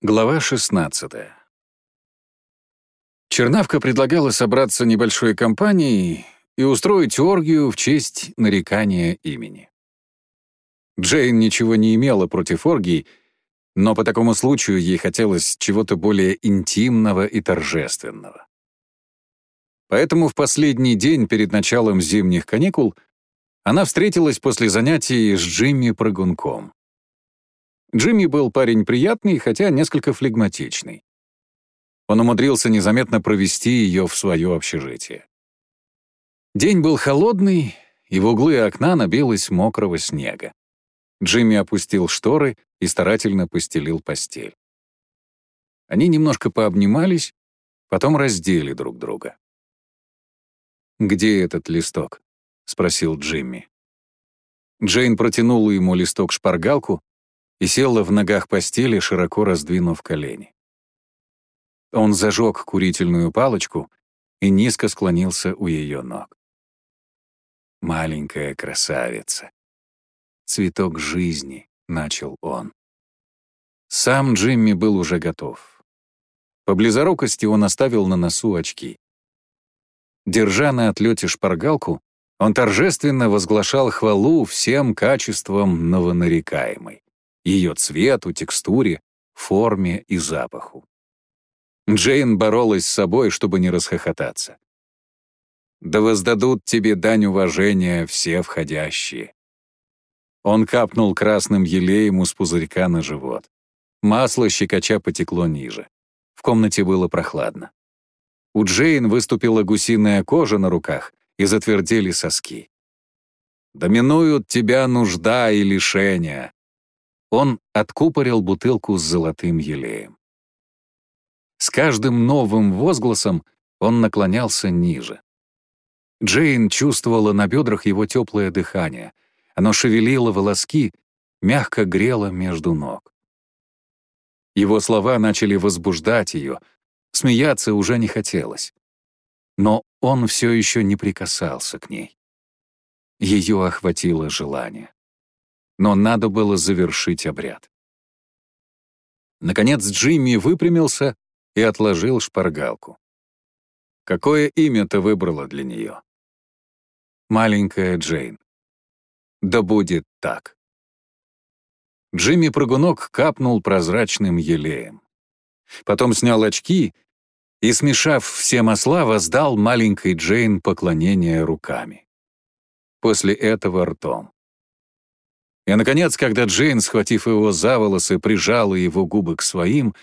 Глава 16. Чернавка предлагала собраться небольшой компанией и устроить оргию в честь нарекания имени. Джейн ничего не имела против оргий, но по такому случаю ей хотелось чего-то более интимного и торжественного. Поэтому в последний день перед началом зимних каникул она встретилась после занятий с Джимми Прыгунком. Джимми был парень приятный, хотя несколько флегматичный. Он умудрился незаметно провести ее в свое общежитие. День был холодный, и в углы окна набилось мокрого снега. Джимми опустил шторы и старательно постелил постель. Они немножко пообнимались, потом раздели друг друга. «Где этот листок?» — спросил Джимми. Джейн протянула ему листок-шпаргалку, и села в ногах постели, широко раздвинув колени. Он зажег курительную палочку и низко склонился у ее ног. «Маленькая красавица! Цветок жизни!» — начал он. Сам Джимми был уже готов. По близорукости он оставил на носу очки. Держа на отлете шпаргалку, он торжественно возглашал хвалу всем качествам новонарекаемой ее цвету, текстуре, форме и запаху. Джейн боролась с собой, чтобы не расхохотаться. «Да воздадут тебе дань уважения все входящие». Он капнул красным елеем из пузырька на живот. Масло щекоча потекло ниже. В комнате было прохладно. У Джейн выступила гусиная кожа на руках и затвердели соски. «Доминуют тебя нужда и лишения, он откупорил бутылку с золотым елеем. С каждым новым возгласом он наклонялся ниже. Джейн чувствовала на бедрах его теплое дыхание. Оно шевелило волоски, мягко грело между ног. Его слова начали возбуждать ее, смеяться уже не хотелось. Но он все еще не прикасался к ней. Ее охватило желание но надо было завершить обряд. Наконец Джимми выпрямился и отложил шпаргалку. Какое имя ты выбрала для нее? Маленькая Джейн. Да будет так. Джимми Прыгунок капнул прозрачным елеем. Потом снял очки и, смешав все масла, воздал маленькой Джейн поклонение руками. После этого ртом. И, наконец, когда Джейн, схватив его за волосы, прижала его губы к своим,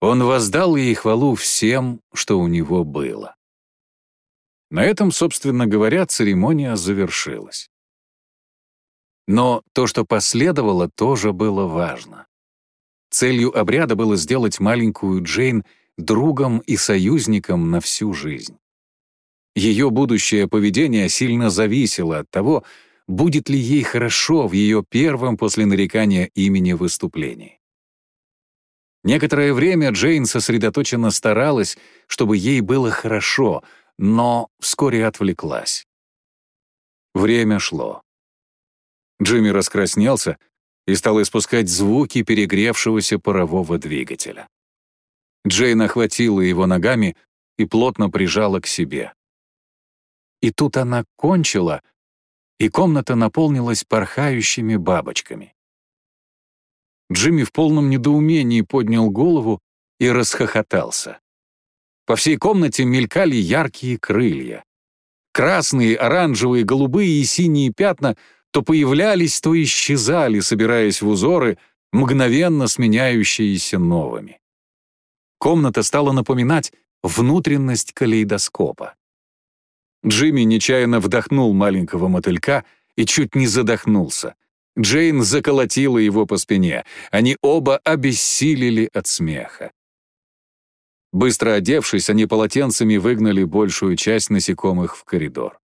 он воздал ей хвалу всем, что у него было. На этом, собственно говоря, церемония завершилась. Но то, что последовало, тоже было важно. Целью обряда было сделать маленькую Джейн другом и союзником на всю жизнь. Ее будущее поведение сильно зависело от того, будет ли ей хорошо в ее первом после нарекания имени выступлении. Некоторое время Джейн сосредоточенно старалась, чтобы ей было хорошо, но вскоре отвлеклась. Время шло. Джимми раскраснелся и стал испускать звуки перегревшегося парового двигателя. Джейн охватила его ногами и плотно прижала к себе. И тут она кончила — и комната наполнилась порхающими бабочками. Джимми в полном недоумении поднял голову и расхохотался. По всей комнате мелькали яркие крылья. Красные, оранжевые, голубые и синие пятна то появлялись, то исчезали, собираясь в узоры, мгновенно сменяющиеся новыми. Комната стала напоминать внутренность калейдоскопа. Джимми нечаянно вдохнул маленького мотылька и чуть не задохнулся. Джейн заколотила его по спине. Они оба обессилели от смеха. Быстро одевшись, они полотенцами выгнали большую часть насекомых в коридор.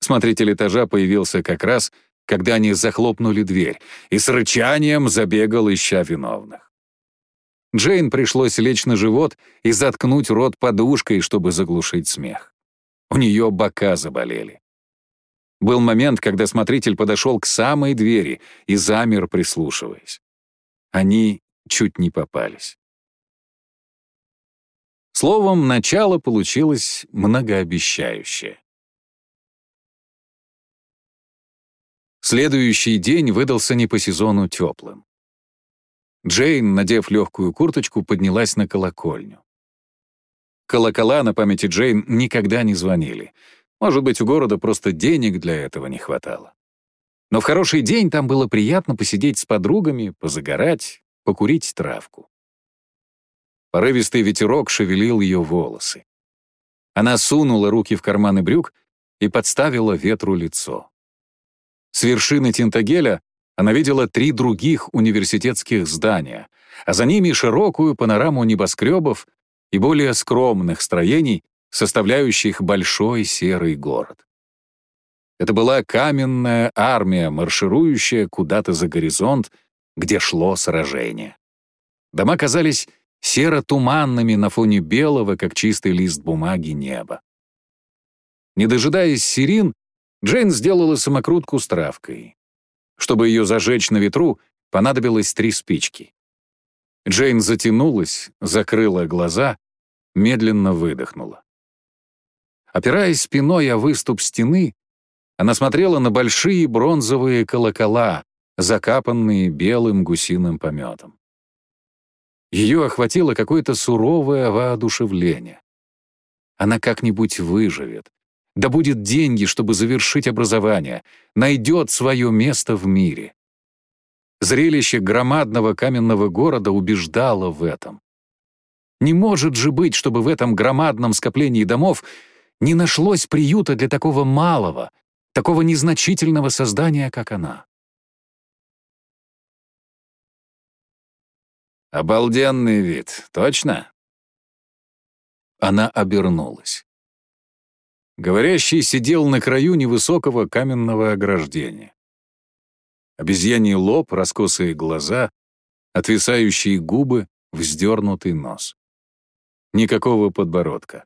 Смотритель этажа появился как раз, когда они захлопнули дверь, и с рычанием забегал, ища виновных. Джейн пришлось лечь на живот и заткнуть рот подушкой, чтобы заглушить смех. У нее бока заболели. Был момент, когда смотритель подошел к самой двери и замер, прислушиваясь. Они чуть не попались. Словом, начало получилось многообещающее. Следующий день выдался не по сезону теплым. Джейн, надев легкую курточку, поднялась на колокольню. Колокола на памяти Джейн никогда не звонили. Может быть, у города просто денег для этого не хватало. Но в хороший день там было приятно посидеть с подругами, позагорать, покурить травку. Порывистый ветерок шевелил ее волосы. Она сунула руки в карманы брюк и подставила ветру лицо. С вершины Тинтагеля она видела три других университетских здания, а за ними широкую панораму небоскребов и более скромных строений, составляющих большой серый город. Это была каменная армия, марширующая куда-то за горизонт, где шло сражение. Дома казались серо-туманными на фоне белого, как чистый лист бумаги, неба. Не дожидаясь сирин, Джейн сделала самокрутку с травкой. Чтобы ее зажечь на ветру, понадобилось три спички. Джейн затянулась, закрыла глаза, медленно выдохнула. Опираясь спиной о выступ стены, она смотрела на большие бронзовые колокола, закапанные белым гусиным пометом. Ее охватило какое-то суровое воодушевление. Она как-нибудь выживет, добудет деньги, чтобы завершить образование, найдет свое место в мире. Зрелище громадного каменного города убеждало в этом. Не может же быть, чтобы в этом громадном скоплении домов не нашлось приюта для такого малого, такого незначительного создания, как она. «Обалденный вид, точно?» Она обернулась. Говорящий сидел на краю невысокого каменного ограждения. Обезьяний лоб, раскосые глаза, отвисающие губы, вздернутый нос. Никакого подбородка.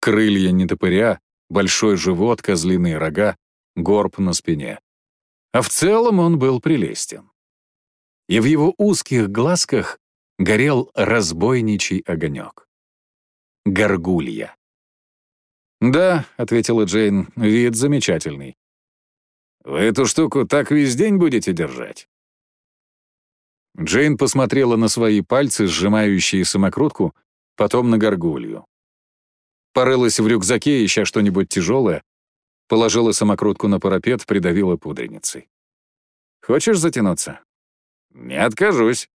Крылья нетопыря, большой живот, козлиные рога, горб на спине. А в целом он был прелестен и в его узких глазках горел разбойничий огонек. Горгулья. «Да», — ответила Джейн, — «вид замечательный». «Вы эту штуку так весь день будете держать?» Джейн посмотрела на свои пальцы, сжимающие самокрутку, потом на горгулью. Порылась в рюкзаке, ища что-нибудь тяжелое, положила самокрутку на парапет, придавила пудреницей. «Хочешь затянуться?» «Не откажусь».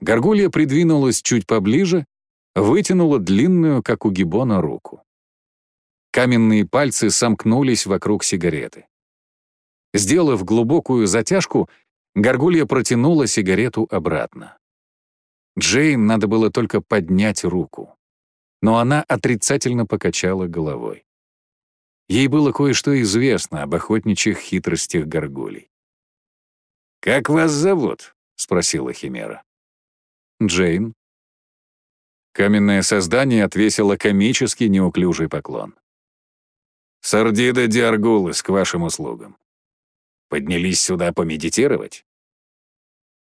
Горгулья придвинулась чуть поближе, вытянула длинную, как у гибона, руку. Каменные пальцы сомкнулись вокруг сигареты. Сделав глубокую затяжку, Горгулья протянула сигарету обратно. Джейн надо было только поднять руку. Но она отрицательно покачала головой. Ей было кое-что известно об охотничьих хитростях горгулей. «Как вас зовут?» — спросила Химера. «Джейн». Каменное создание отвесило комический неуклюжий поклон. «Сардида Диаргулыс к вашим услугам. Поднялись сюда помедитировать?»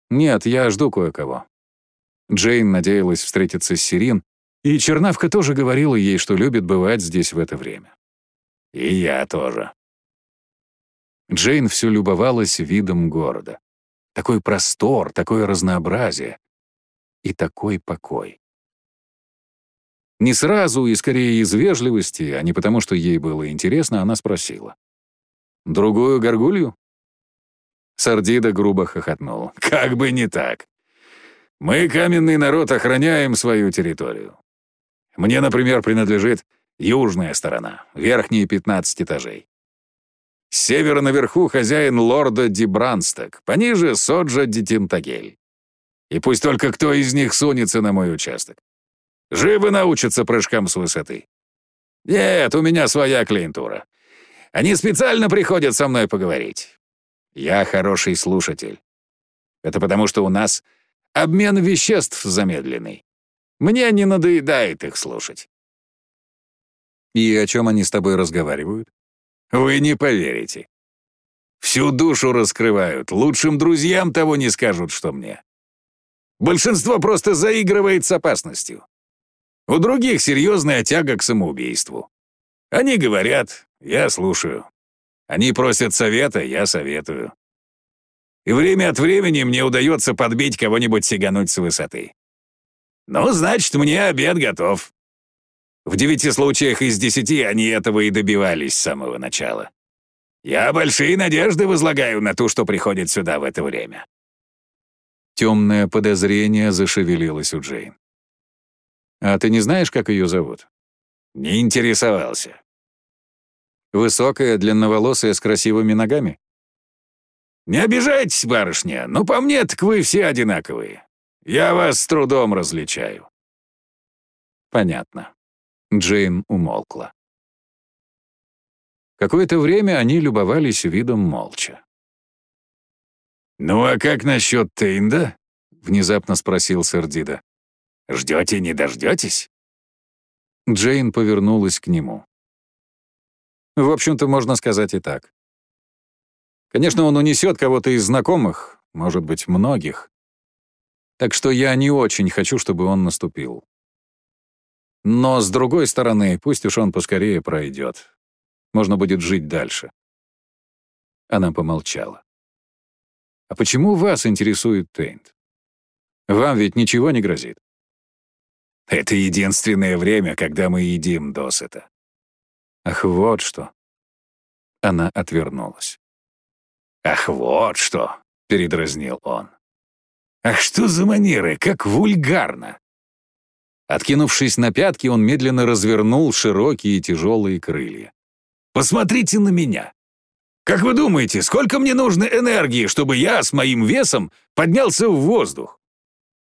«Нет, я жду кое-кого». Джейн надеялась встретиться с Сирин, и Чернавка тоже говорила ей, что любит бывать здесь в это время. «И я тоже». Джейн все любовалась видом города. Такой простор, такое разнообразие и такой покой. Не сразу и скорее из вежливости, а не потому, что ей было интересно, она спросила. «Другую горгулью?» Сардида грубо хохотнул. «Как бы не так. Мы, каменный народ, охраняем свою территорию. Мне, например, принадлежит южная сторона, верхние 15 этажей. С севера наверху хозяин лорда Дибрансток, пониже — Соджа Дитинтагель. И пусть только кто из них сунется на мой участок. Живо научатся прыжкам с высоты. Нет, у меня своя клиентура. Они специально приходят со мной поговорить. Я хороший слушатель. Это потому, что у нас обмен веществ замедленный. Мне не надоедает их слушать. И о чем они с тобой разговаривают? Вы не поверите. Всю душу раскрывают, лучшим друзьям того не скажут, что мне. Большинство просто заигрывает с опасностью. У других серьезная тяга к самоубийству. Они говорят, я слушаю. Они просят совета, я советую. И время от времени мне удается подбить кого-нибудь сигануть с высоты. Ну, значит, мне обед готов. В девяти случаях из десяти они этого и добивались с самого начала. Я большие надежды возлагаю на ту, что приходит сюда в это время. Темное подозрение зашевелилось у Джейн. «А ты не знаешь, как ее зовут?» «Не интересовался». «Высокая, длинноволосая, с красивыми ногами?» «Не обижайтесь, барышня, но по мне так вы все одинаковые. Я вас с трудом различаю». «Понятно». Джейн умолкла. Какое-то время они любовались видом молча. «Ну а как насчет Тейнда?» — внезапно спросил Сердида. «Ждете, не дождетесь?» Джейн повернулась к нему. В общем-то, можно сказать и так. Конечно, он унесет кого-то из знакомых, может быть, многих. Так что я не очень хочу, чтобы он наступил. Но, с другой стороны, пусть уж он поскорее пройдет. Можно будет жить дальше. Она помолчала. «А почему вас интересует Тейнт? Вам ведь ничего не грозит?» «Это единственное время, когда мы едим досыта». «Ах, вот что!» Она отвернулась. «Ах, вот что!» — передразнил он. «Ах, что за манеры, как вульгарно!» Откинувшись на пятки, он медленно развернул широкие тяжелые крылья. Посмотрите на меня. Как вы думаете, сколько мне нужно энергии, чтобы я с моим весом поднялся в воздух?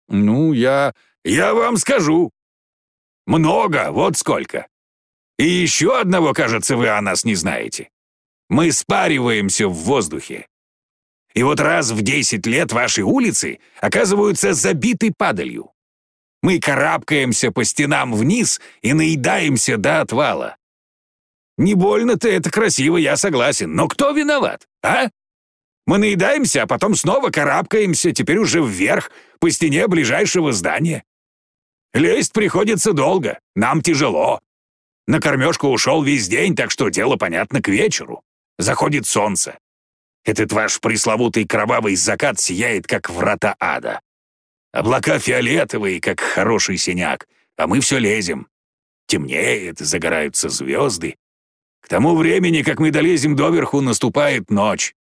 Ну, я... Я вам скажу. Много, вот сколько. И еще одного, кажется, вы о нас не знаете. Мы спариваемся в воздухе. И вот раз в 10 лет ваши улицы оказываются забиты падалью. Мы карабкаемся по стенам вниз и наедаемся до отвала. Не больно-то это красиво, я согласен. Но кто виноват, а? Мы наедаемся, а потом снова карабкаемся, теперь уже вверх, по стене ближайшего здания. Лезть приходится долго, нам тяжело. На кормежку ушел весь день, так что дело понятно к вечеру. Заходит солнце. Этот ваш пресловутый кровавый закат сияет, как врата ада. Облака фиолетовые, как хороший синяк, а мы все лезем. Темнеет, загораются звезды, к тому времени, как мы долезем доверху, наступает ночь.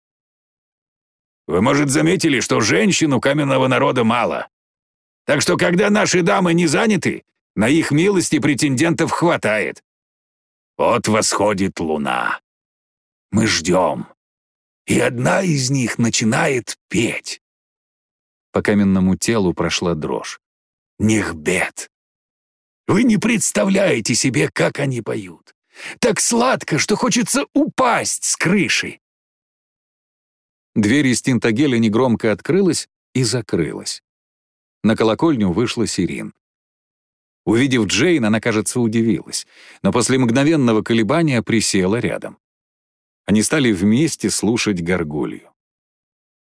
Вы, может, заметили, что женщин у каменного народа мало. Так что, когда наши дамы не заняты, на их милости претендентов хватает. Вот восходит луна. Мы ждем. И одна из них начинает петь. По каменному телу прошла дрожь. Нехбет. Вы не представляете себе, как они поют. Так сладко, что хочется упасть с крыши. Дверь из тинтагеля негромко открылась и закрылась. На колокольню вышла Сирин. Увидев Джейн, она, кажется, удивилась, но после мгновенного колебания присела рядом. Они стали вместе слушать горгулью.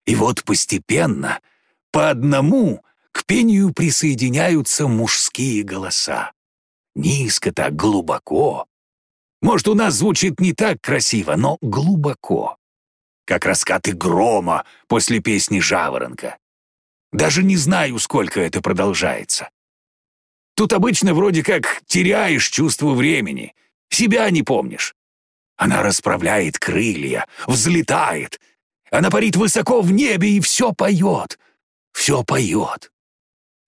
И вот постепенно, по одному, к пению присоединяются мужские голоса. Низко так, глубоко, может, у нас звучит не так красиво, но глубоко. Как раскаты грома после песни «Жаворонка». Даже не знаю, сколько это продолжается. Тут обычно вроде как теряешь чувство времени, себя не помнишь. Она расправляет крылья, взлетает. Она парит высоко в небе и все поет. Все поет.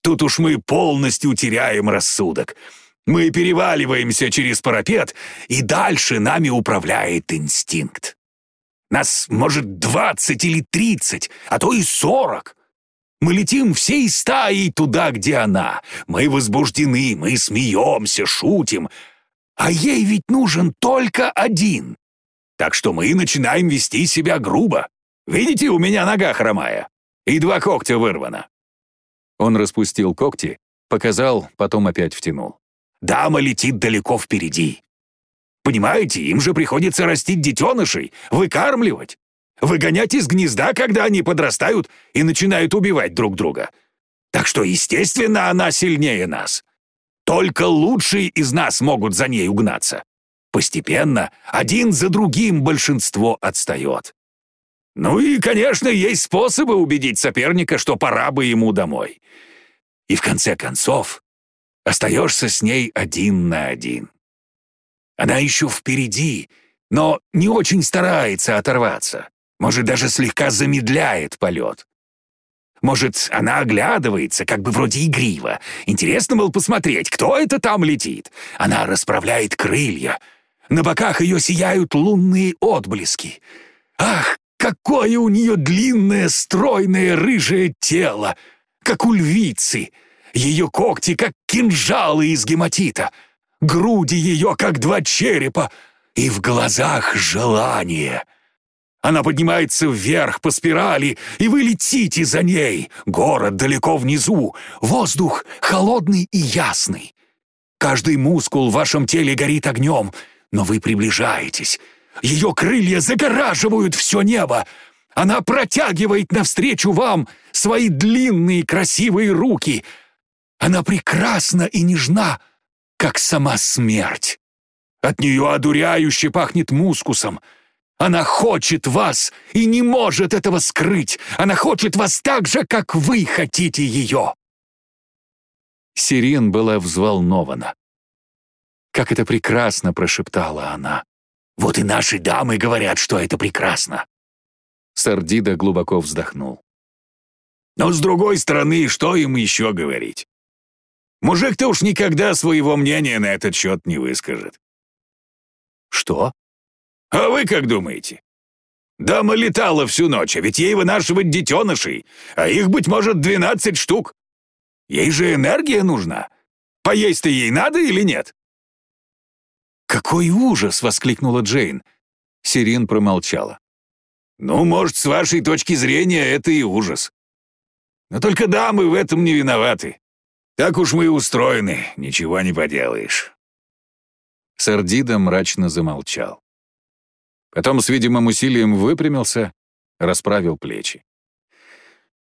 Тут уж мы полностью теряем рассудок. Мы переваливаемся через парапет, и дальше нами управляет инстинкт. Нас, может, двадцать или тридцать, а то и сорок. Мы летим всей стаей туда, где она. Мы возбуждены, мы смеемся, шутим. А ей ведь нужен только один. Так что мы начинаем вести себя грубо. Видите, у меня нога хромая. И два когтя вырвано. Он распустил когти, показал, потом опять втянул. Дама летит далеко впереди. Понимаете, им же приходится растить детенышей, выкармливать. выгонять из гнезда, когда они подрастают и начинают убивать друг друга. Так что, естественно, она сильнее нас. Только лучшие из нас могут за ней угнаться. Постепенно, один за другим большинство отстает. Ну и, конечно, есть способы убедить соперника, что пора бы ему домой. И в конце концов, остаешься с ней один на один. Она еще впереди, но не очень старается оторваться. Может, даже слегка замедляет полет. Может, она оглядывается, как бы вроде игриво. Интересно, мол, посмотреть, кто это там летит. Она расправляет крылья. На боках ее сияют лунные отблески. Ах, какое у нее длинное, стройное, рыжее тело, как у львицы. Ее когти, как кинжалы из гематита. Груди ее, как два черепа. И в глазах желание — она поднимается вверх по спирали, и вы летите за ней. Город далеко внизу, воздух холодный и ясный. Каждый мускул в вашем теле горит огнем, но вы приближаетесь. Ее крылья загораживают все небо. Она протягивает навстречу вам свои длинные красивые руки. Она прекрасна и нежна, как сама смерть. От нее одуряюще пахнет мускусом — она хочет вас и не может этого скрыть. Она хочет вас так же, как вы хотите ее. Сирин была взволнована. «Как это прекрасно!» — прошептала она. «Вот и наши дамы говорят, что это прекрасно!» Сардида глубоко вздохнул. «Но с другой стороны, что им еще говорить? Мужик-то уж никогда своего мнения на этот счет не выскажет». «Что?» А вы как думаете? Дама летала всю ночь, а ведь ей вынашивать детенышей, а их, быть может, двенадцать штук. Ей же энергия нужна. Поесть-то ей надо или нет?» «Какой ужас!» — воскликнула Джейн. Сирин промолчала. «Ну, может, с вашей точки зрения это и ужас. Но только дамы в этом не виноваты. Так уж мы и устроены, ничего не поделаешь». Сардида мрачно замолчал. Потом с видимым усилием выпрямился, расправил плечи.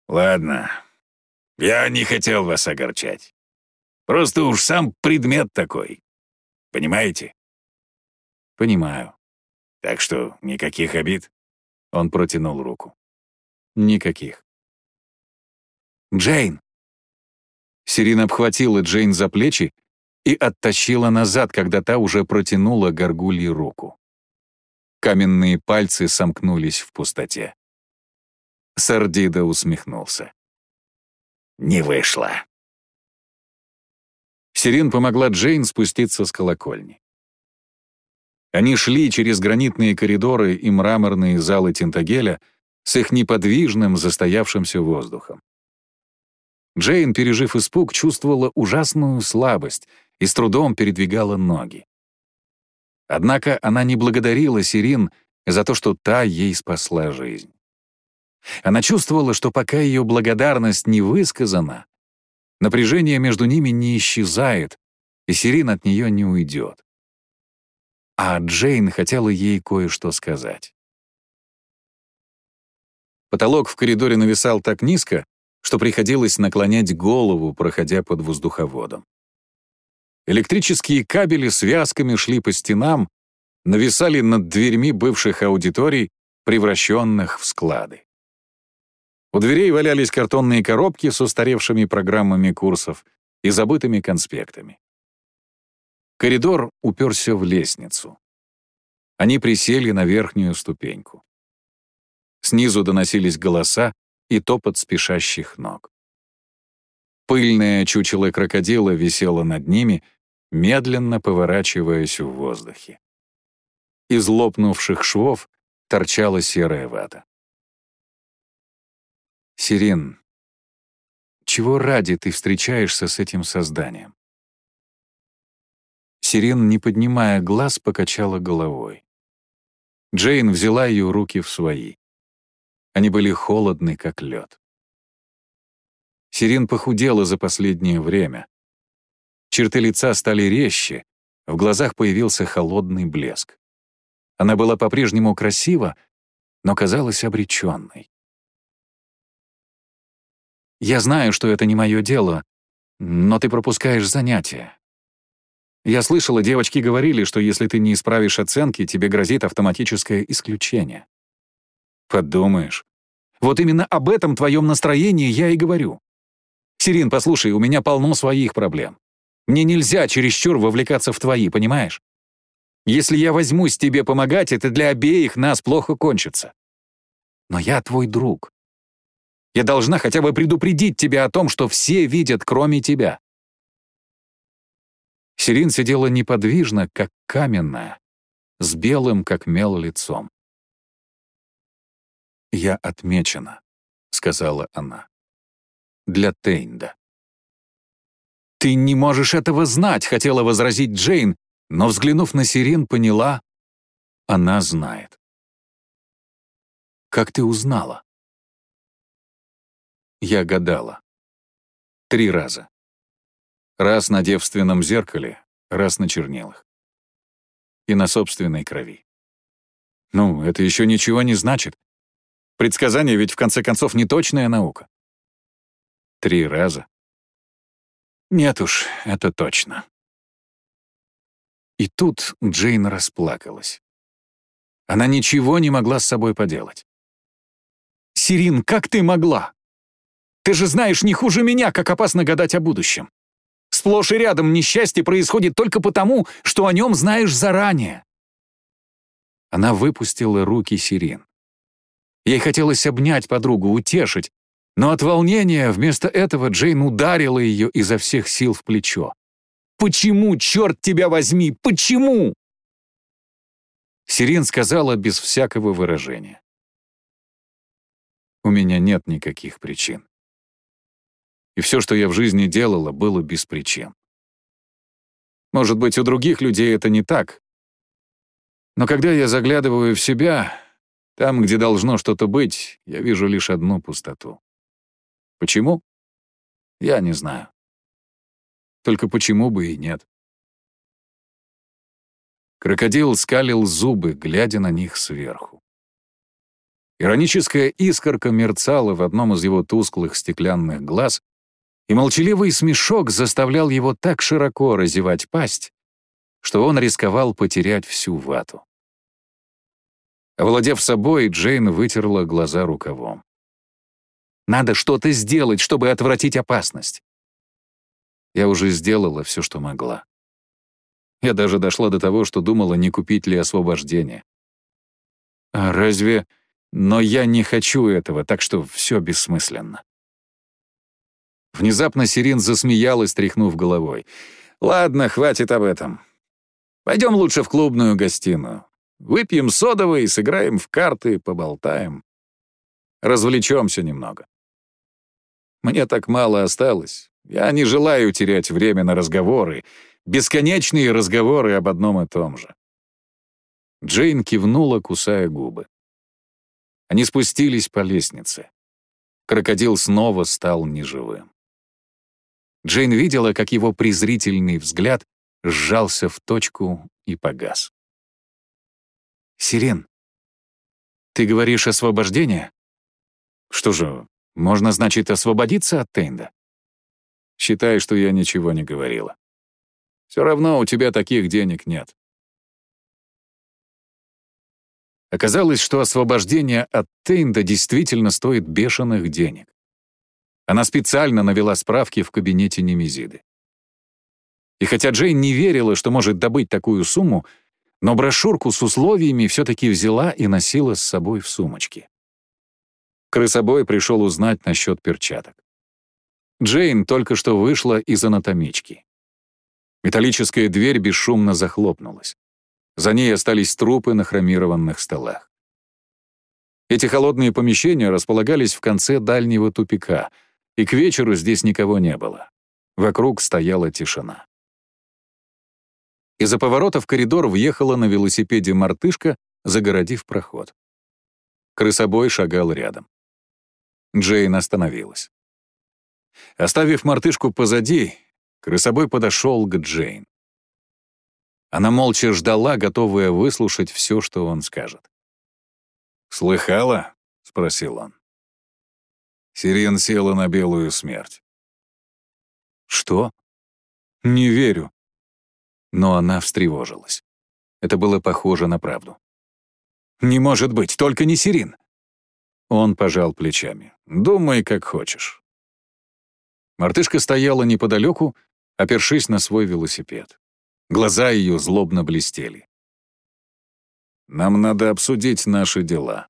«Ладно, я не хотел вас огорчать. Просто уж сам предмет такой. Понимаете?» «Понимаю». «Так что никаких обид?» Он протянул руку. «Никаких». «Джейн!» Сирин обхватила Джейн за плечи и оттащила назад, когда та уже протянула горгульи руку. Каменные пальцы сомкнулись в пустоте. Сардида усмехнулся. «Не вышло». Сирин помогла Джейн спуститься с колокольни. Они шли через гранитные коридоры и мраморные залы Тинтагеля с их неподвижным, застоявшимся воздухом. Джейн, пережив испуг, чувствовала ужасную слабость и с трудом передвигала ноги. Однако она не благодарила Сирин за то, что та ей спасла жизнь. Она чувствовала, что пока ее благодарность не высказана, напряжение между ними не исчезает, и Сирин от нее не уйдет. А Джейн хотела ей кое-что сказать. Потолок в коридоре нависал так низко, что приходилось наклонять голову, проходя под воздуховодом. Электрические кабели связками шли по стенам, нависали над дверьми бывших аудиторий, превращенных в склады. У дверей валялись картонные коробки с устаревшими программами курсов и забытыми конспектами. Коридор уперся в лестницу. Они присели на верхнюю ступеньку. Снизу доносились голоса и топот спешащих ног. Пыльное чучело крокодила висело над ними, медленно поворачиваясь в воздухе. Из лопнувших швов торчала серая вата. «Сирин, чего ради ты встречаешься с этим созданием?» Сирин, не поднимая глаз, покачала головой. Джейн взяла ее руки в свои. Они были холодны, как лед. Сирин похудела за последнее время. Черты лица стали резче, в глазах появился холодный блеск. Она была по-прежнему красива, но казалась обреченной. «Я знаю, что это не мое дело, но ты пропускаешь занятия. Я слышала, девочки говорили, что если ты не исправишь оценки, тебе грозит автоматическое исключение. Подумаешь. Вот именно об этом твоем настроении я и говорю. Сирин, послушай, у меня полно своих проблем. Мне нельзя чересчур вовлекаться в твои, понимаешь? Если я возьмусь тебе помогать, это для обеих нас плохо кончится. Но я твой друг. Я должна хотя бы предупредить тебя о том, что все видят, кроме тебя. Сирин сидела неподвижно, как каменная, с белым, как мел, лицом. «Я отмечена», — сказала она. «Для Тейнда». «Ты не можешь этого знать», — хотела возразить Джейн, но, взглянув на Сирин, поняла, она знает. «Как ты узнала?» Я гадала. Три раза. Раз на девственном зеркале, раз на чернилах. И на собственной крови. Ну, это еще ничего не значит. Предсказание ведь в конце концов не точная наука. Три раза. Нет уж, это точно. И тут Джейн расплакалась. Она ничего не могла с собой поделать. «Сирин, как ты могла? Ты же знаешь не хуже меня, как опасно гадать о будущем. Сплошь и рядом несчастье происходит только потому, что о нем знаешь заранее». Она выпустила руки Сирин. Ей хотелось обнять подругу, утешить, но от волнения вместо этого Джейн ударила ее изо всех сил в плечо. «Почему, черт тебя возьми, почему?» Сирин сказала без всякого выражения. «У меня нет никаких причин. И все, что я в жизни делала, было без причин. Может быть, у других людей это не так. Но когда я заглядываю в себя, там, где должно что-то быть, я вижу лишь одну пустоту. Почему? Я не знаю. Только почему бы и нет? Крокодил скалил зубы, глядя на них сверху. Ироническая искорка мерцала в одном из его тусклых стеклянных глаз, и молчаливый смешок заставлял его так широко разевать пасть, что он рисковал потерять всю вату. Овладев собой, Джейн вытерла глаза рукавом. «Надо что-то сделать, чтобы отвратить опасность». Я уже сделала все, что могла. Я даже дошла до того, что думала, не купить ли освобождение. А разве... Но я не хочу этого, так что все бессмысленно. Внезапно Сирин засмеялась, тряхнув головой. «Ладно, хватит об этом. Пойдем лучше в клубную гостиную. Выпьем содовый, сыграем в карты, поболтаем. Развлечемся немного. Мне так мало осталось. Я не желаю терять время на разговоры, бесконечные разговоры об одном и том же». Джейн кивнула, кусая губы. Они спустились по лестнице. Крокодил снова стал неживым. Джейн видела, как его презрительный взгляд сжался в точку и погас. «Сирен, ты говоришь освобождение? Что же, можно, значит, освободиться от Тейнда?» «Считай, что я ничего не говорила. Все равно у тебя таких денег нет». Оказалось, что освобождение от Тейнда действительно стоит бешеных денег. Она специально навела справки в кабинете Немезиды. И хотя Джейн не верила, что может добыть такую сумму, но брошюрку с условиями все-таки взяла и носила с собой в сумочке. Крысобой пришел узнать насчет перчаток. Джейн только что вышла из анатомички. Металлическая дверь бесшумно захлопнулась. За ней остались трупы на хромированных столах. Эти холодные помещения располагались в конце дальнего тупика — и к вечеру здесь никого не было. Вокруг стояла тишина. Из-за поворота в коридор въехала на велосипеде мартышка, загородив проход. Крысобой шагал рядом. Джейн остановилась. Оставив мартышку позади, крысобой подошел к Джейн. Она молча ждала, готовая выслушать все, что он скажет. «Слыхала?» — спросил он. Сирен села на белую смерть. «Что?» «Не верю». Но она встревожилась. Это было похоже на правду. «Не может быть, только не Сирин!» Он пожал плечами. «Думай, как хочешь». Мартышка стояла неподалеку, опершись на свой велосипед. Глаза ее злобно блестели. «Нам надо обсудить наши дела».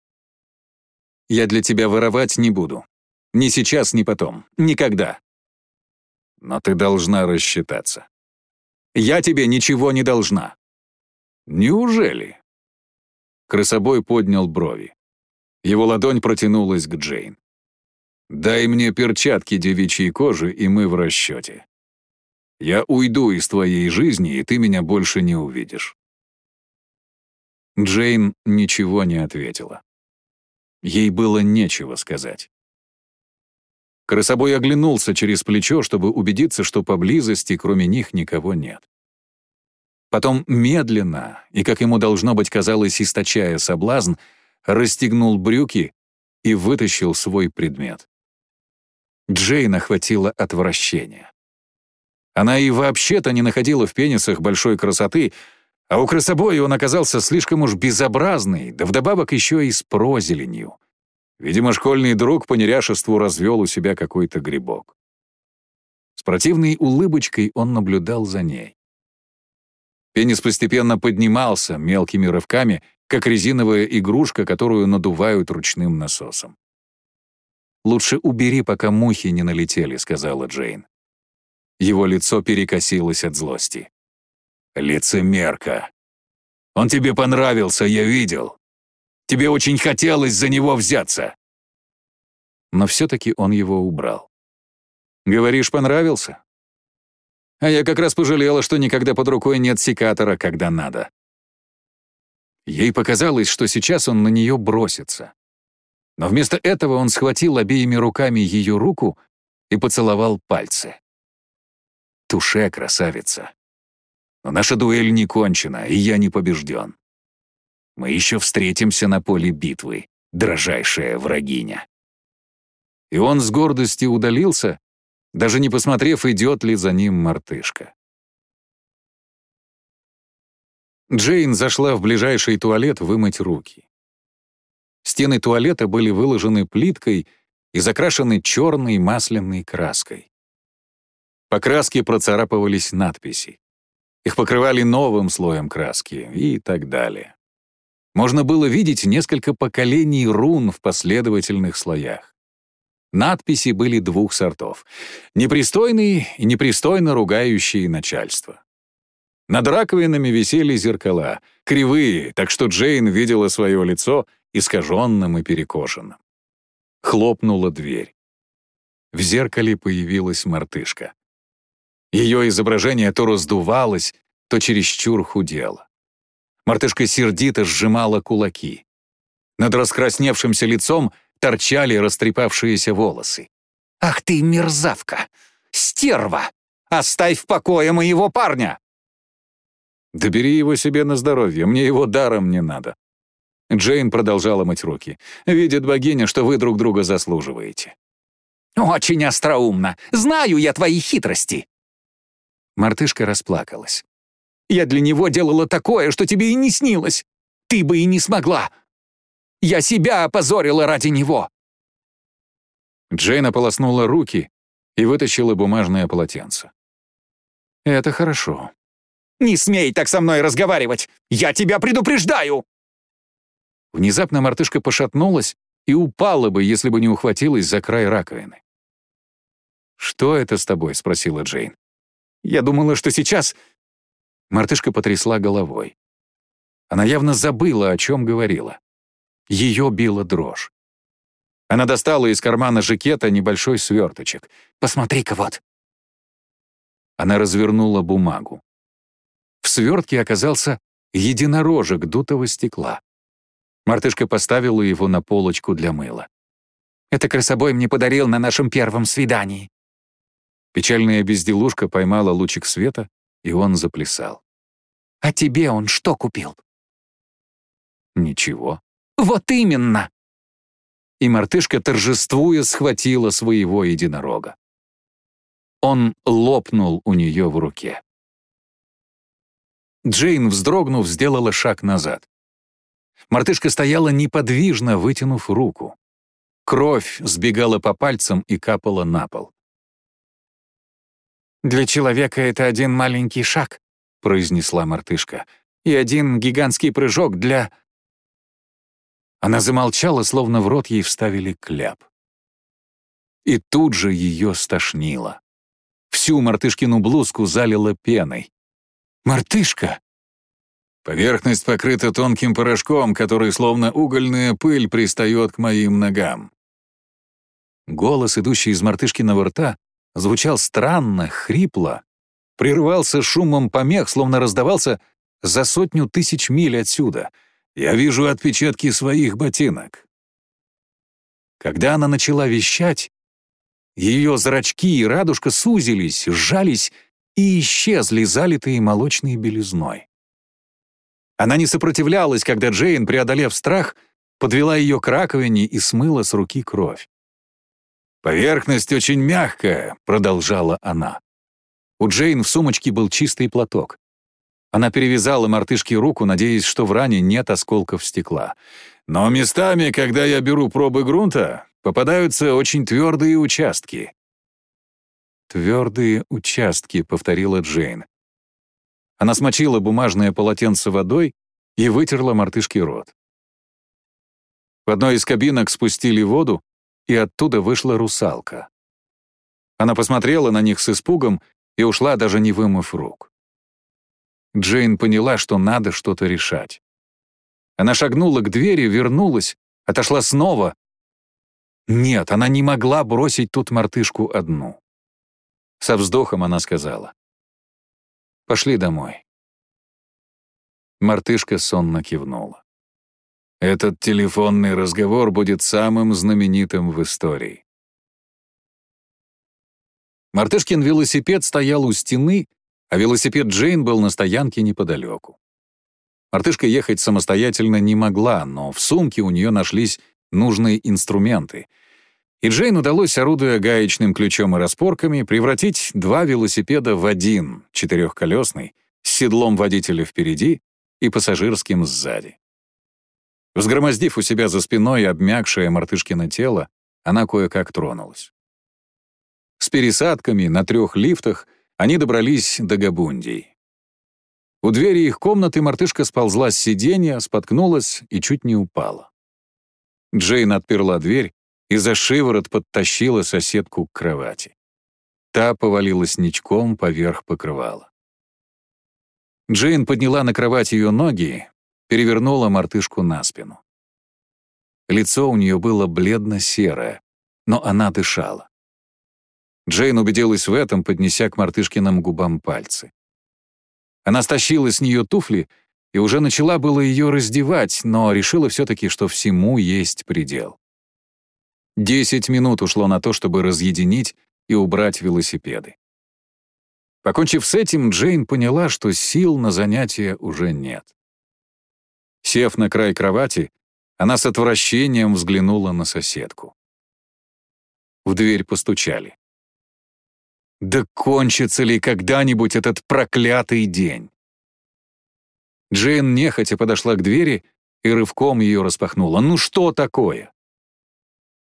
«Я для тебя воровать не буду. Ни сейчас, ни потом. Никогда». «Но ты должна рассчитаться». «Я тебе ничего не должна». «Неужели?» Крысобой поднял брови. Его ладонь протянулась к Джейн. «Дай мне перчатки девичьей кожи, и мы в расчете. Я уйду из твоей жизни, и ты меня больше не увидишь». Джейн ничего не ответила. Ей было нечего сказать. Крысобой оглянулся через плечо, чтобы убедиться, что поблизости, кроме них, никого нет. Потом медленно, и, как ему должно быть казалось, источая соблазн, расстегнул брюки и вытащил свой предмет. Джейн охватило отвращение. Она и вообще-то не находила в пенисах большой красоты, а у красобоя он оказался слишком уж безобразный, да вдобавок еще и с прозеленью. Видимо, школьный друг по неряшеству развел у себя какой-то грибок. С противной улыбочкой он наблюдал за ней. Пенис постепенно поднимался мелкими рывками, как резиновая игрушка, которую надувают ручным насосом. «Лучше убери, пока мухи не налетели», — сказала Джейн. Его лицо перекосилось от злости. «Лицемерка! Он тебе понравился, я видел. Тебе очень хотелось за него взяться!» Но все-таки он его убрал. «Говоришь, понравился?» А я как раз пожалела, что никогда под рукой нет секатора, когда надо. Ей показалось, что сейчас он на нее бросится. Но вместо этого он схватил обеими руками ее руку и поцеловал пальцы. Туше, красавица. Но наша дуэль не кончена, и я не побежден. Мы еще встретимся на поле битвы, дрожайшая врагиня. И он с гордостью удалился, даже не посмотрев, идет ли за ним мартышка. Джейн зашла в ближайший туалет вымыть руки. Стены туалета были выложены плиткой и закрашены черной масляной краской. По краске процарапывались надписи. Их покрывали новым слоем краски и так далее. Можно было видеть несколько поколений рун в последовательных слоях. Надписи были двух сортов — непристойный и непристойно ругающие начальство. Над раковинами висели зеркала, кривые, так что Джейн видела свое лицо искаженным и перекошенным. Хлопнула дверь. В зеркале появилась мартышка. Ее изображение то раздувалось, то чересчур худело. Мартышка сердито сжимала кулаки. Над раскрасневшимся лицом торчали растрепавшиеся волосы. «Ах ты, мерзавка! Стерва! Оставь в покое моего парня!» «Да бери его себе на здоровье, мне его даром не надо». Джейн продолжала мыть руки. «Видит богиня, что вы друг друга заслуживаете». «Очень остроумно! Знаю я твои хитрости!» Мартышка расплакалась. «Я для него делала такое, что тебе и не снилось! Ты бы и не смогла! Я себя опозорила ради него!» Джейн ополоснула руки и вытащила бумажное полотенце. «Это хорошо. «Не смей так со мной разговаривать! Я тебя предупреждаю!» Внезапно мартышка пошатнулась и упала бы, если бы не ухватилась за край раковины. «Что это с тобой?» — спросила Джейн. «Я думала, что сейчас...» Мартышка потрясла головой. Она явно забыла, о чем говорила. Ее била дрожь. Она достала из кармана жакета небольшой сверточек. «Посмотри-ка вот!» Она развернула бумагу. В свертке оказался единорожек дутого стекла. Мартышка поставила его на полочку для мыла. «Это красобой мне подарил на нашем первом свидании». Печальная безделушка поймала лучик света, и он заплясал. «А тебе он что купил?» «Ничего». Вот именно!» И мартышка, торжествуя, схватила своего единорога. Он лопнул у нее в руке. Джейн, вздрогнув, сделала шаг назад. Мартышка стояла неподвижно, вытянув руку. Кровь сбегала по пальцам и капала на пол. «Для человека это один маленький шаг», — произнесла мартышка, «и один гигантский прыжок для...» Она замолчала, словно в рот ей вставили кляп. И тут же ее стошнило. Всю мартышкину блузку залило пеной. «Мартышка!» Поверхность покрыта тонким порошком, который, словно угольная пыль, пристает к моим ногам. Голос, идущий из мартышкиного рта, звучал странно, хрипло, прерывался шумом помех, словно раздавался за сотню тысяч миль отсюда. Я вижу отпечатки своих ботинок. Когда она начала вещать, ее зрачки и радужка сузились, сжались и исчезли, залитые молочной белизной. Она не сопротивлялась, когда Джейн, преодолев страх, подвела ее к раковине и смыла с руки кровь. «Поверхность очень мягкая», — продолжала она. У Джейн в сумочке был чистый платок. Она перевязала мартышке руку, надеясь, что в ране нет осколков стекла. «Но местами, когда я беру пробы грунта, попадаются очень твердые участки». «Твердые участки», — повторила Джейн. Она смочила бумажное полотенце водой и вытерла мартышке рот. В одной из кабинок спустили воду, и оттуда вышла русалка. Она посмотрела на них с испугом и ушла, даже не вымыв рук. Джейн поняла, что надо что-то решать. Она шагнула к двери, вернулась, отошла снова. Нет, она не могла бросить тут мартышку одну. Со вздохом она сказала. «Пошли домой». Мартышка сонно кивнула. Этот телефонный разговор будет самым знаменитым в истории. Мартышкин велосипед стоял у стены, а велосипед Джейн был на стоянке неподалеку. Мартышка ехать самостоятельно не могла, но в сумке у нее нашлись нужные инструменты. И Джейн удалось, орудуя гаечным ключом и распорками, превратить два велосипеда в один, четырехколесный, с седлом водителя впереди и пассажирским сзади. Взгромоздив у себя за спиной обмякшее мартышкино тело, она кое-как тронулась. С пересадками на трех лифтах они добрались до Габундий. У двери их комнаты мартышка сползла с сиденья, споткнулась и чуть не упала. Джейн отперла дверь и за шиворот подтащила соседку к кровати. Та повалилась ничком поверх покрывала. Джейн подняла на кровать ее ноги, перевернула мартышку на спину. Лицо у нее было бледно-серое, но она дышала. Джейн убедилась в этом, поднеся к мартышкиным губам пальцы. Она стащила с нее туфли и уже начала было ее раздевать, но решила все-таки, что всему есть предел. Десять минут ушло на то, чтобы разъединить и убрать велосипеды. Покончив с этим, Джейн поняла, что сил на занятия уже нет. Сев на край кровати, она с отвращением взглянула на соседку. В дверь постучали. Да кончится ли когда-нибудь этот проклятый день? Джейн нехотя подошла к двери и рывком ее распахнула. «Ну что такое?»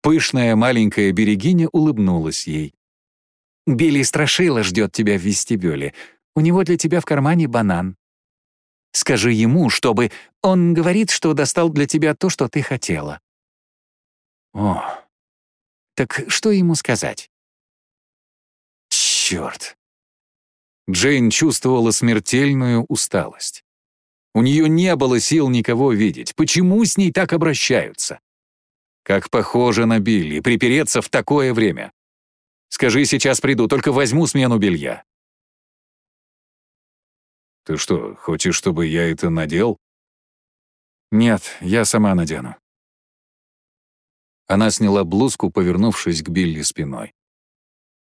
Пышная маленькая берегиня улыбнулась ей. «Билли Страшила ждет тебя в вестибюле. У него для тебя в кармане банан. Скажи ему, чтобы... Он говорит, что достал для тебя то, что ты хотела». «О, так что ему сказать?» «Черт!» Джейн чувствовала смертельную усталость. У нее не было сил никого видеть. Почему с ней так обращаются? Как похоже на Билли, припереться в такое время. Скажи, сейчас приду, только возьму смену белья. Ты что, хочешь, чтобы я это надел? Нет, я сама надену. Она сняла блузку, повернувшись к Билли спиной.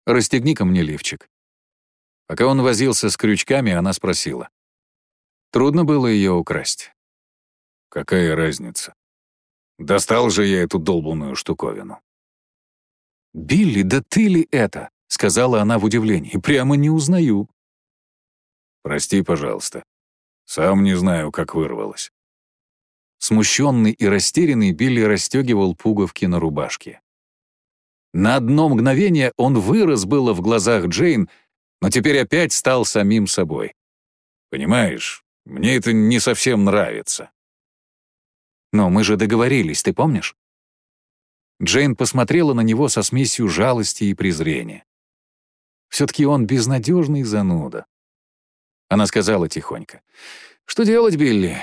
«Расстегни-ка мне лифчик». Пока он возился с крючками, она спросила. Трудно было ее украсть. Какая разница? Достал же я эту долбанную штуковину. «Билли, да ты ли это?» — сказала она в удивлении. «Прямо не узнаю». «Прости, пожалуйста. Сам не знаю, как вырвалось». Смущенный и растерянный Билли расстегивал пуговки на рубашке. На одно мгновение он вырос было в глазах Джейн, но теперь опять стал самим собой. «Понимаешь, мне это не совсем нравится». «Но мы же договорились, ты помнишь?» Джейн посмотрела на него со смесью жалости и презрения. Все-таки он безнадежный зануда. Она сказала тихонько. «Что делать, Билли?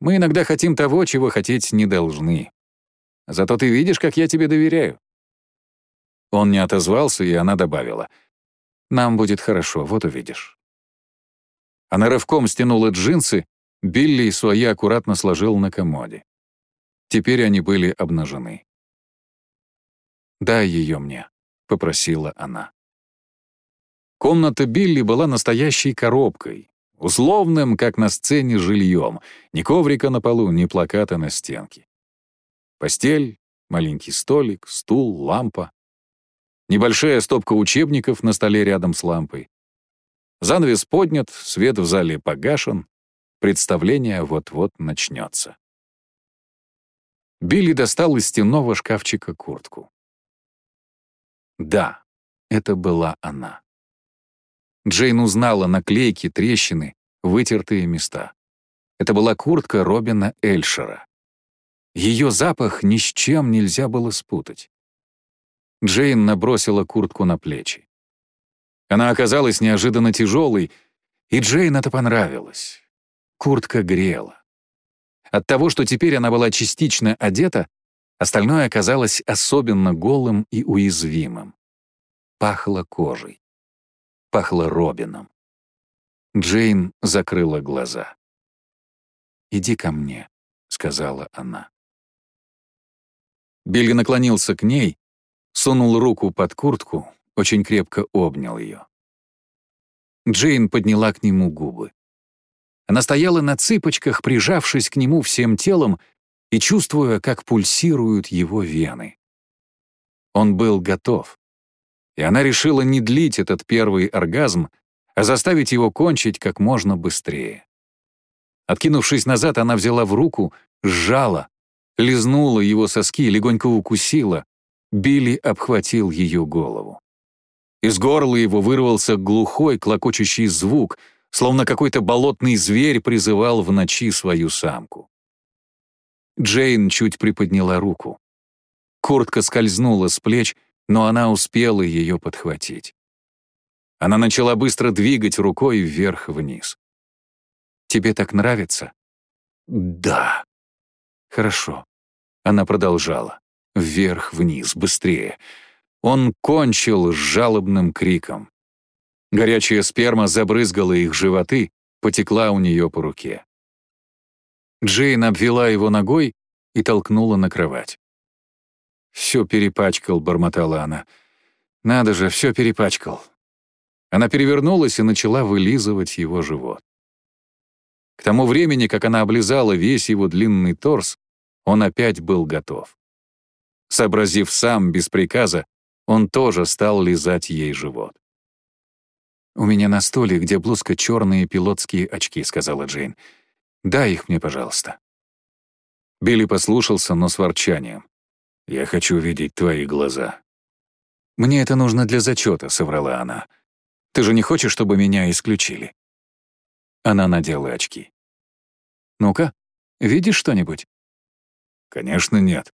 Мы иногда хотим того, чего хотеть не должны. Зато ты видишь, как я тебе доверяю». Он не отозвался, и она добавила. «Нам будет хорошо, вот увидишь». Она рывком стянула джинсы, Билли свои аккуратно сложил на комоде. Теперь они были обнажены. «Дай ее мне», — попросила она. Комната Билли была настоящей коробкой, условным, как на сцене, жильем. Ни коврика на полу, ни плаката на стенке. Постель, маленький столик, стул, лампа. Небольшая стопка учебников на столе рядом с лампой. Занавес поднят, свет в зале погашен. Представление вот-вот начнется. Билли достал из стенного шкафчика куртку. Да, это была она. Джейн узнала наклейки, трещины, вытертые места. Это была куртка Робина Эльшера. Ее запах ни с чем нельзя было спутать. Джейн набросила куртку на плечи. Она оказалась неожиданно тяжелой, и Джейн это понравилось. Куртка грела. От того, что теперь она была частично одета, остальное оказалось особенно голым и уязвимым. Пахло кожей. Пахло Робином. Джейн закрыла глаза. «Иди ко мне», — сказала она. Билли наклонился к ней, сунул руку под куртку, очень крепко обнял ее. Джейн подняла к нему губы. Она стояла на цыпочках, прижавшись к нему всем телом и чувствуя, как пульсируют его вены. Он был готов. И она решила не длить этот первый оргазм, а заставить его кончить как можно быстрее. Откинувшись назад, она взяла в руку, сжала, лизнула его соски, легонько укусила, Билли обхватил ее голову. Из горла его вырвался глухой, клокочущий звук, словно какой-то болотный зверь призывал в ночи свою самку. Джейн чуть приподняла руку. Куртка скользнула с плеч, но она успела ее подхватить. Она начала быстро двигать рукой вверх-вниз. «Тебе так нравится?» «Да». «Хорошо». Она продолжала. Вверх-вниз, быстрее. Он кончил с жалобным криком. Горячая сперма забрызгала их животы, потекла у нее по руке. Джейн обвела его ногой и толкнула на кровать. «Все перепачкал», — бормотала она. «Надо же, все перепачкал». Она перевернулась и начала вылизывать его живот. К тому времени, как она облизала весь его длинный торс, он опять был готов. Сообразив сам, без приказа, он тоже стал лизать ей живот. «У меня на столе, где блузка, черные пилотские очки», — сказала Джейн. «Дай их мне, пожалуйста». Билли послушался, но с ворчанием. «Я хочу видеть твои глаза». «Мне это нужно для зачета», — соврала она. «Ты же не хочешь, чтобы меня исключили?» Она надела очки. «Ну-ка, видишь что-нибудь?» «Конечно, нет.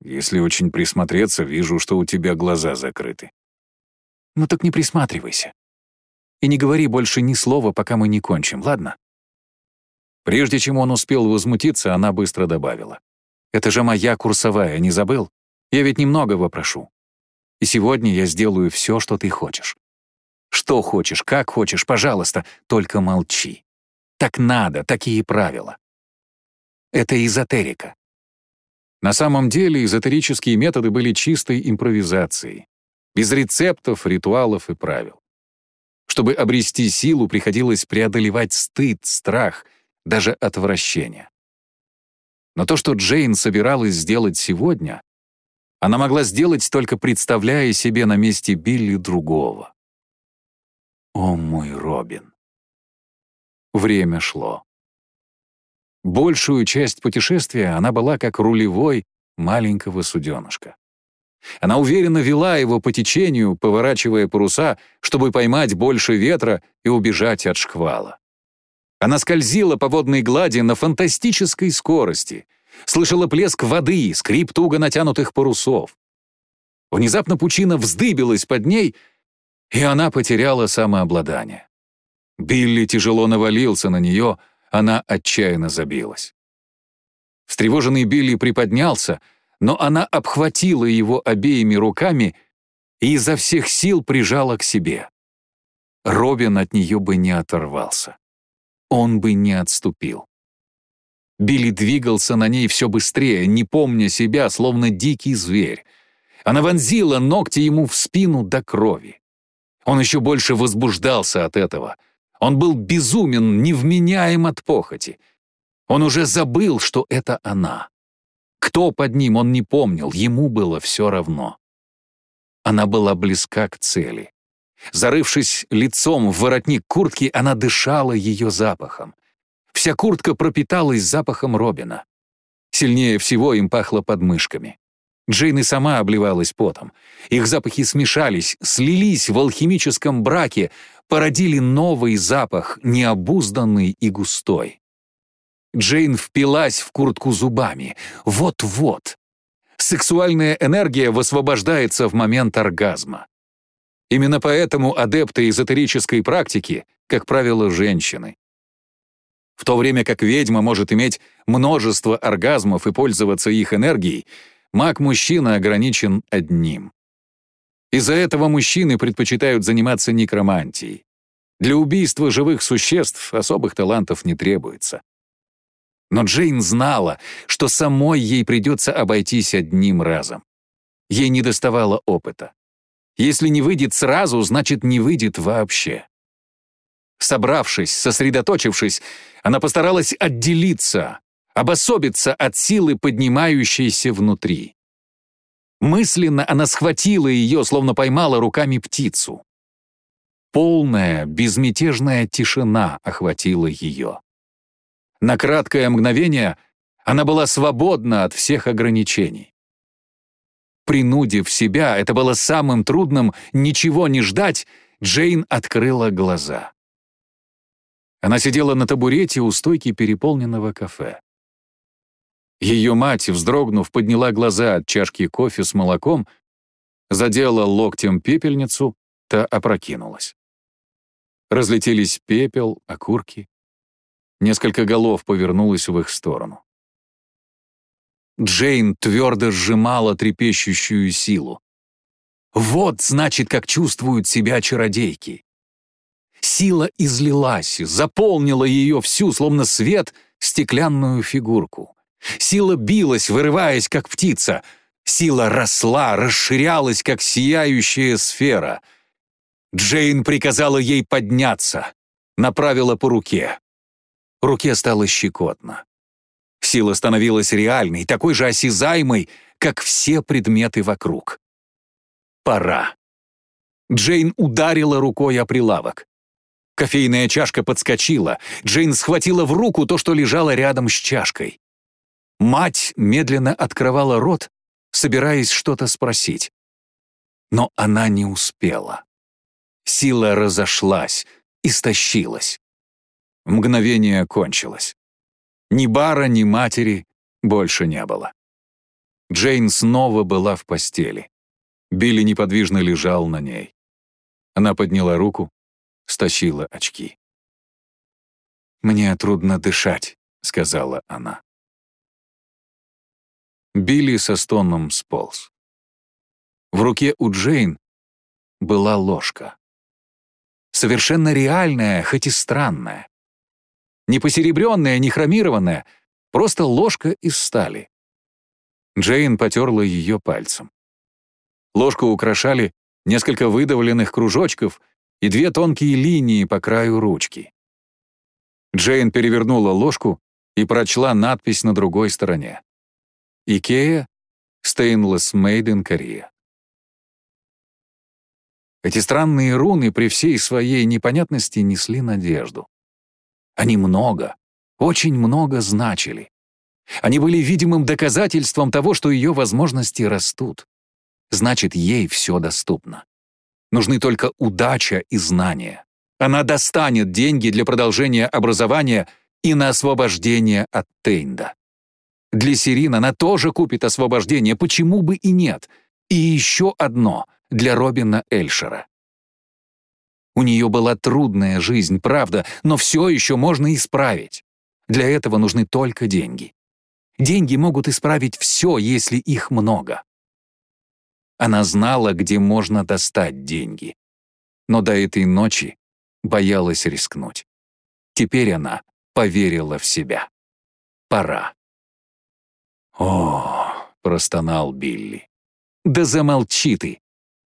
Если очень присмотреться, вижу, что у тебя глаза закрыты». «Ну так не присматривайся. И не говори больше ни слова, пока мы не кончим, ладно?» Прежде чем он успел возмутиться, она быстро добавила. «Это же моя курсовая, не забыл? Я ведь немного вопрошу. И сегодня я сделаю все, что ты хочешь. Что хочешь, как хочешь, пожалуйста, только молчи. Так надо, такие правила. Это эзотерика. На самом деле эзотерические методы были чистой импровизацией, без рецептов, ритуалов и правил. Чтобы обрести силу, приходилось преодолевать стыд, страх, даже отвращение. Но то, что Джейн собиралась сделать сегодня, она могла сделать, только представляя себе на месте Билли другого. О, мой Робин! Время шло. Большую часть путешествия она была как рулевой маленького суденышка. Она уверенно вела его по течению, поворачивая паруса, чтобы поймать больше ветра и убежать от шквала. Она скользила по водной глади на фантастической скорости, слышала плеск воды, скрип туго натянутых парусов. Внезапно пучина вздыбилась под ней, и она потеряла самообладание. Билли тяжело навалился на нее, она отчаянно забилась. Встревоженный Билли приподнялся, но она обхватила его обеими руками и изо всех сил прижала к себе. Робин от нее бы не оторвался. Он бы не отступил. Билли двигался на ней все быстрее, не помня себя, словно дикий зверь. Она вонзила ногти ему в спину до крови. Он еще больше возбуждался от этого. Он был безумен, невменяем от похоти. Он уже забыл, что это она. Кто под ним, он не помнил, ему было все равно. Она была близка к цели. Зарывшись лицом в воротник куртки, она дышала ее запахом. Вся куртка пропиталась запахом Робина. Сильнее всего им пахло подмышками. Джейн и сама обливалась потом. Их запахи смешались, слились в алхимическом браке, породили новый запах, необузданный и густой. Джейн впилась в куртку зубами. Вот-вот. Сексуальная энергия высвобождается в момент оргазма. Именно поэтому адепты эзотерической практики, как правило, женщины. В то время как ведьма может иметь множество оргазмов и пользоваться их энергией, маг-мужчина ограничен одним. Из-за этого мужчины предпочитают заниматься некромантией. Для убийства живых существ особых талантов не требуется. Но Джейн знала, что самой ей придется обойтись одним разом. Ей не доставало опыта. Если не выйдет сразу, значит, не выйдет вообще. Собравшись, сосредоточившись, она постаралась отделиться, обособиться от силы, поднимающейся внутри. Мысленно она схватила ее, словно поймала руками птицу. Полная, безмятежная тишина охватила ее. На краткое мгновение она была свободна от всех ограничений. Принудив себя, это было самым трудным, ничего не ждать, Джейн открыла глаза. Она сидела на табурете у стойки переполненного кафе. Ее мать, вздрогнув, подняла глаза от чашки кофе с молоком, задела локтем пепельницу, та опрокинулась. Разлетелись пепел, окурки. Несколько голов повернулось в их сторону. Джейн твердо сжимала трепещущую силу. Вот, значит, как чувствуют себя чародейки. Сила излилась, заполнила ее всю, словно свет, стеклянную фигурку. Сила билась, вырываясь, как птица. Сила росла, расширялась, как сияющая сфера. Джейн приказала ей подняться, направила по руке. Руке стало щекотно. Сила становилась реальной, такой же осязаемой, как все предметы вокруг. Пора. Джейн ударила рукой о прилавок. Кофейная чашка подскочила. Джейн схватила в руку то, что лежало рядом с чашкой. Мать медленно открывала рот, собираясь что-то спросить. Но она не успела. Сила разошлась, истощилась. Мгновение кончилось. Ни бара, ни матери больше не было. Джейн снова была в постели. Билли неподвижно лежал на ней. Она подняла руку, стащила очки. «Мне трудно дышать», — сказала она. Билли со стоном сполз. В руке у Джейн была ложка. Совершенно реальная, хоть и странная. Не посеребренная, не хромированная, просто ложка из стали. Джейн потерла ее пальцем. Ложку украшали несколько выдавленных кружочков и две тонкие линии по краю ручки. Джейн перевернула ложку и прочла надпись на другой стороне. «Икея Stainless Made in Korea». Эти странные руны при всей своей непонятности несли надежду. Они много, очень много значили. Они были видимым доказательством того, что ее возможности растут. Значит, ей все доступно. Нужны только удача и знания. Она достанет деньги для продолжения образования и на освобождение от Тейнда. Для Сирин она тоже купит освобождение, почему бы и нет. И еще одно для Робина Эльшера. У нее была трудная жизнь, правда, но все еще можно исправить. Для этого нужны только деньги. Деньги могут исправить все, если их много. Она знала, где можно достать деньги. Но до этой ночи боялась рискнуть. Теперь она поверила в себя. Пора. «О!» — простонал Билли. «Да замолчи ты!